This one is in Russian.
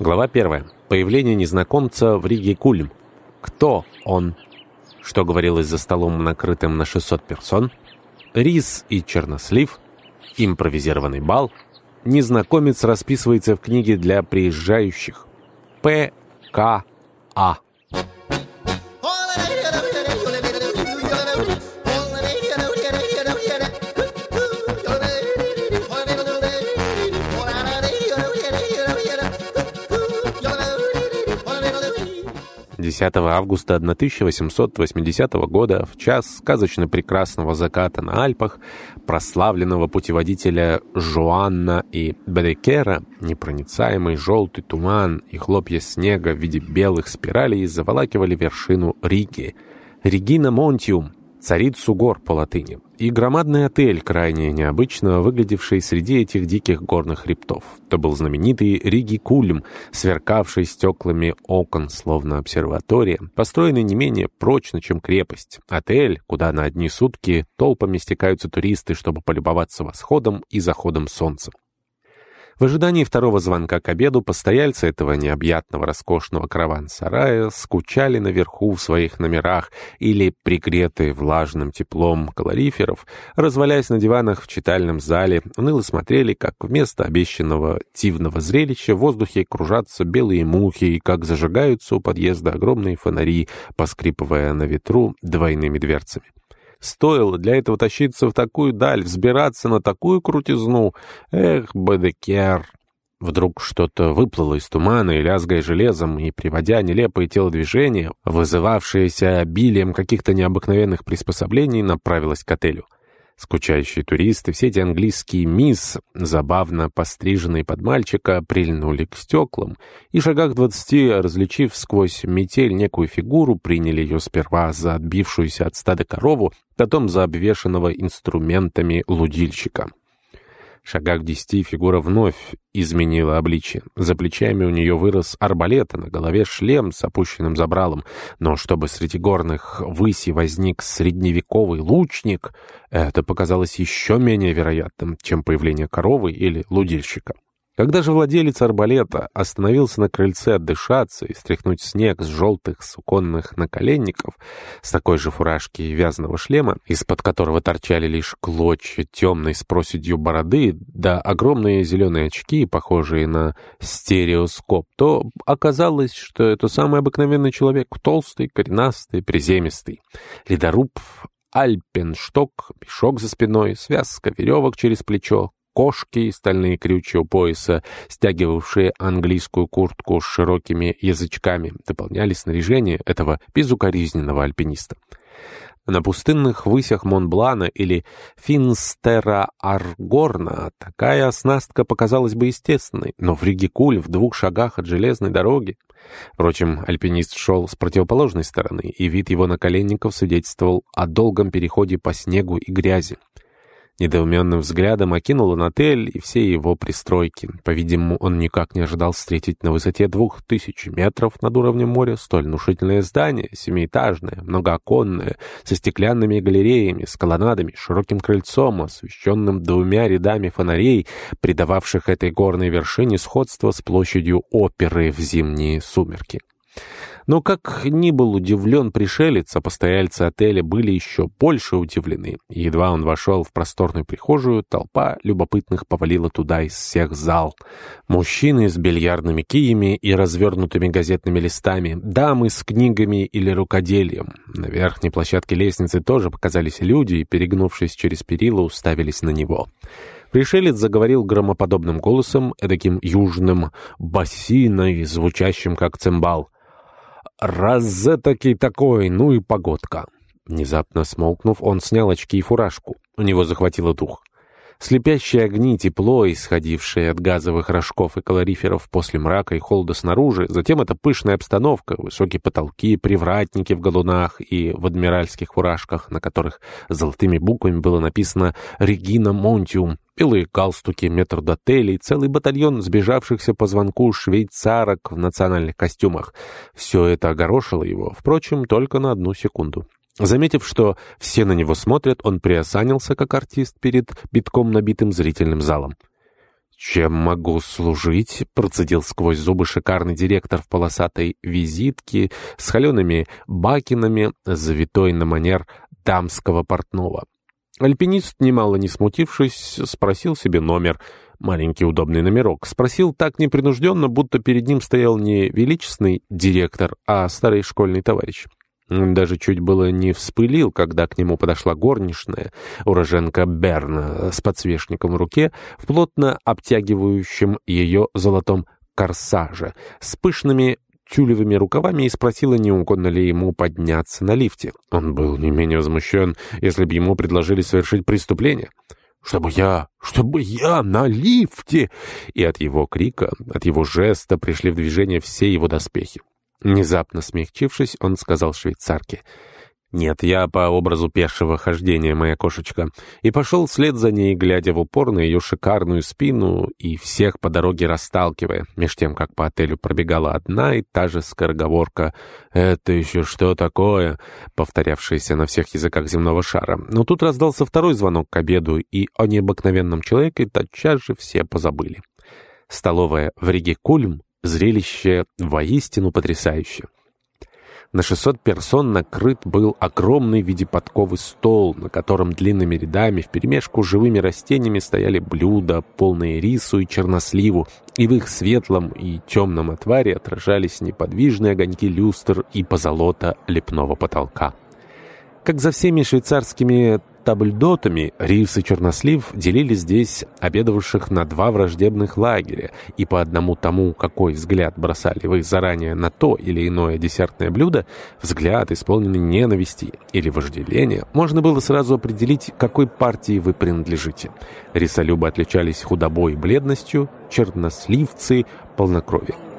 Глава 1. Появление незнакомца в Риге Кульм. Кто он? Что говорилось за столом, накрытым на 600 персон? Рис и чернослив. Импровизированный бал. Незнакомец расписывается в книге для приезжающих. П. К. А. 10 августа 1880 года, в час сказочно прекрасного заката на Альпах, прославленного путеводителя Жуанна и Бедекера, непроницаемый желтый туман и хлопья снега в виде белых спиралей заволакивали вершину Риги. Регина Монтиум, царицу гор по латыни, и громадный отель, крайне необычно выглядевший среди этих диких горных хребтов. То был знаменитый Риги Кульм, сверкавший стеклами окон, словно обсерватория, построенный не менее прочно, чем крепость. Отель, куда на одни сутки толпами стекаются туристы, чтобы полюбоваться восходом и заходом солнца. В ожидании второго звонка к обеду постояльцы этого необъятного роскошного караван-сарая скучали наверху в своих номерах или, пригретые влажным теплом калориферов, развалясь на диванах в читальном зале, уныло смотрели, как вместо обещанного дивного зрелища в воздухе кружатся белые мухи и как зажигаются у подъезда огромные фонари, поскрипывая на ветру двойными дверцами. Стоило для этого тащиться в такую даль, взбираться на такую крутизну. Эх, Бедекер! Вдруг что-то выплыло из тумана и, лязгая железом и приводя нелепые телодвижения, вызывавшиеся обилием каких-то необыкновенных приспособлений, направилось к отелю. Скучающие туристы, все эти английские мисс, забавно постриженные под мальчика, прильнули к стеклам, и шагах двадцати, различив сквозь метель некую фигуру, приняли ее сперва за отбившуюся от стада корову, потом за обвешанного инструментами лудильщика шагах десяти фигура вновь изменила обличие. За плечами у нее вырос арбалет, а на голове шлем с опущенным забралом. Но чтобы среди горных выси возник средневековый лучник, это показалось еще менее вероятным, чем появление коровы или лудильщика. Когда же владелец арбалета остановился на крыльце отдышаться и стряхнуть снег с желтых суконных наколенников, с такой же фуражки и вязаного шлема, из-под которого торчали лишь клочья темной с проседью бороды, да огромные зеленые очки, похожие на стереоскоп, то оказалось, что это самый обыкновенный человек, толстый, коренастый, приземистый. Ледоруб альпеншток, мешок за спиной, связка веревок через плечо, кошки и стальные крючья у пояса, стягивавшие английскую куртку с широкими язычками, дополняли снаряжение этого безукоризненного альпиниста. На пустынных высях Монблана или Финстера-Аргорна такая оснастка показалась бы естественной, но в Ригикуль в двух шагах от железной дороги. Впрочем, альпинист шел с противоположной стороны, и вид его наколенников свидетельствовал о долгом переходе по снегу и грязи. Недоуменным взглядом окинул он отель и все его пристройки. По-видимому, он никак не ожидал встретить на высоте двух тысяч метров над уровнем моря столь внушительное здание, семиэтажное, многооконное, со стеклянными галереями, с колоннадами, широким крыльцом, освещенным двумя рядами фонарей, придававших этой горной вершине сходство с площадью оперы в зимние сумерки. Но как ни был удивлен пришелец, а постояльцы отеля были еще больше удивлены. Едва он вошел в просторную прихожую, толпа любопытных повалила туда из всех зал. Мужчины с бильярдными киями и развернутыми газетными листами, дамы с книгами или рукоделием. На верхней площадке лестницы тоже показались люди и, перегнувшись через перила, уставились на него. Пришелец заговорил громоподобным голосом, эдаким южным бассиной, звучащим как цимбал. «Раз-таки такой, ну и погодка!» Внезапно смолкнув, он снял очки и фуражку. У него захватило дух. Слепящие огни, тепло, исходившее от газовых рожков и калориферов после мрака и холода снаружи, затем эта пышная обстановка, высокие потолки, привратники в галунах и в адмиральских фуражках, на которых золотыми буквами было написано «Регина Монтиум», белые галстуки, метрдотелей, целый батальон сбежавшихся по звонку швейцарок в национальных костюмах. Все это огорошило его, впрочем, только на одну секунду. Заметив, что все на него смотрят, он приосанился, как артист, перед битком набитым зрительным залом. «Чем могу служить?» — процедил сквозь зубы шикарный директор в полосатой визитке с холеными бакинами, завитой на манер дамского портного. Альпинист, немало не смутившись, спросил себе номер. Маленький удобный номерок. Спросил так непринужденно, будто перед ним стоял не величественный директор, а старый школьный товарищ. Даже чуть было не вспылил, когда к нему подошла горничная, уроженка Берна, с подсвечником в руке, в плотно обтягивающем ее золотом корсаже, с пышными тюлевыми рукавами и спросила, не угодно ли ему подняться на лифте. Он был не менее возмущен, если бы ему предложили совершить преступление. «Чтобы я... чтобы я на лифте!» И от его крика, от его жеста пришли в движение все его доспехи. Внезапно смягчившись, он сказал швейцарке — «Нет, я по образу пешего хождения, моя кошечка». И пошел вслед за ней, глядя в упор на ее шикарную спину и всех по дороге расталкивая, меж тем, как по отелю пробегала одна и та же скороговорка «Это еще что такое?», повторявшаяся на всех языках земного шара. Но тут раздался второй звонок к обеду, и о необыкновенном человеке тотчас же все позабыли. Столовая в Риге Кульм — зрелище воистину потрясающее. На 600 персон накрыт был огромный в виде подковы стол, на котором длинными рядами вперемешку с живыми растениями стояли блюда, полные рису и черносливу, и в их светлом и темном отваре отражались неподвижные огоньки люстр и позолота лепного потолка. Как за всеми швейцарскими табльдотами рис и чернослив делили здесь обедавших на два враждебных лагеря, и по одному тому, какой взгляд бросали вы заранее на то или иное десертное блюдо, взгляд, исполненный ненависти или вожделения, можно было сразу определить, какой партии вы принадлежите. Рисолюбы отличались худобой и бледностью, черносливцы — полнокровием.